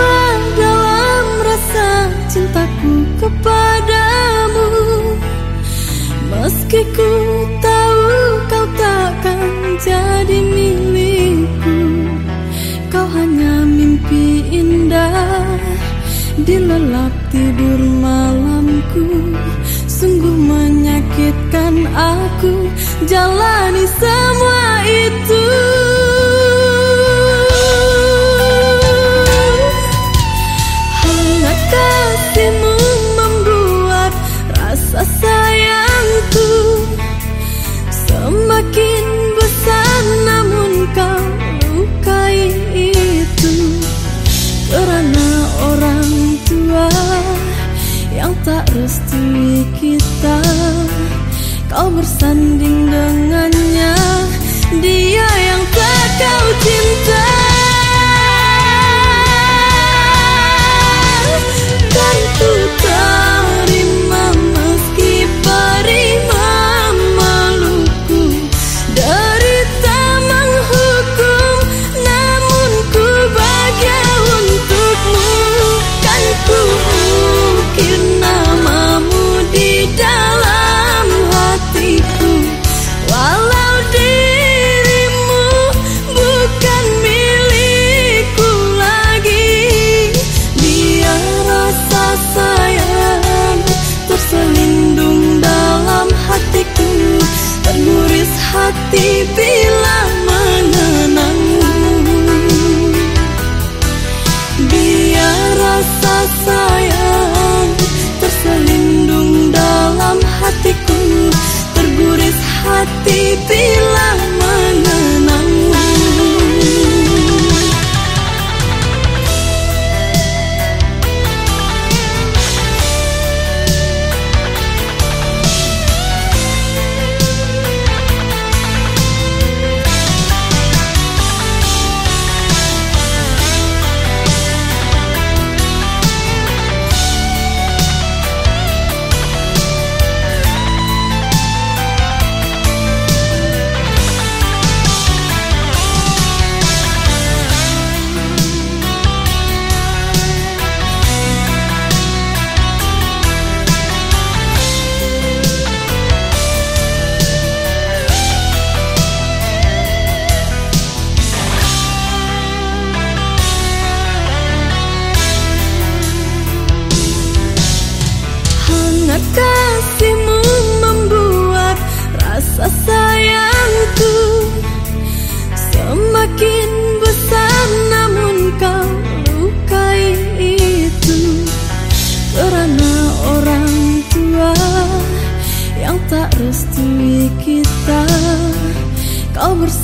berkembang dalam rasa cintaku kepadamu. Meski ku tahu kau takkan jadi milikku Kau hanya mimpi indah. Di lelap tidur malamku Sungguh menyakitkan aku. Jalani semua itu. history kita Kau bersanding dengannya. Dia yang tak kau cintai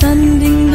山顶。